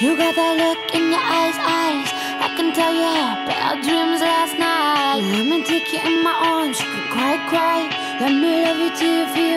You got that look in your eyes, eyes. I can tell you had bad dreams last night. Let me take you in my arms, you can cry, cry. Let me love you till you feel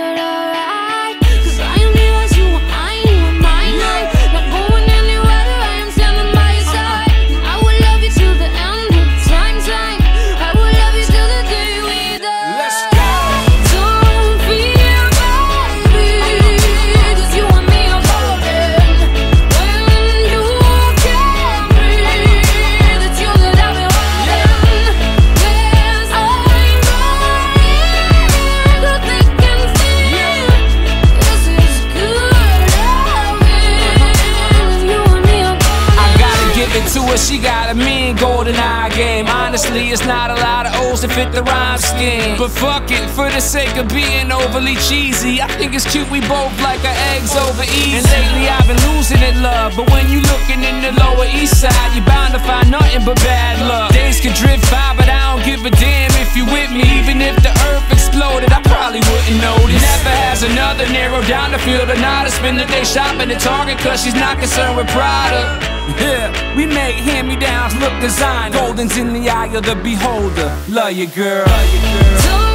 game. Honestly, it's not a lot of O's that fit the rhyme scheme. But fuck it, for the sake of being overly cheesy, I think it's cute we both like our eggs over easy. And lately I've been losing it, love. But when you looking in the lower east side, you're bound to find nothing but bad luck. Days could drift by, but I don't give a damn if you with me. Even if the earth exploded, I probably wouldn't notice. Never has another narrow down the field or not to spend the day shopping at Target, cause she's not concerned with product. Yeah, we make hand-me-downs look designed. Golden's in the eye of the beholder. Love you, girl. Don't fear,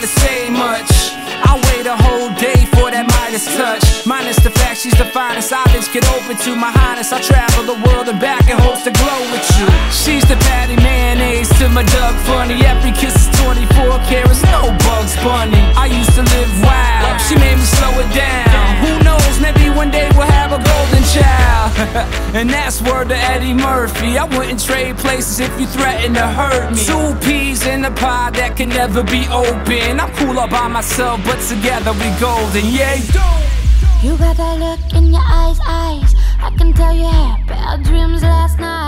even gotta say much. I wait a whole day for that Midas touch. Minus the fact she's the finest eyelids get open to my highness. I travel the world and back in hopes to glow with you. She's the Patti Mayonnaise to my Doug Funnie. Every kiss is 24 and that's word to Eddie Murphy. I wouldn't trade places if you threatened to hurt me. Two peas in a pie that can never be open. I'm cool all by myself, but together we golden. Yeah, You got that look in your eyes, eyes. I can tell you had bad dreams last night.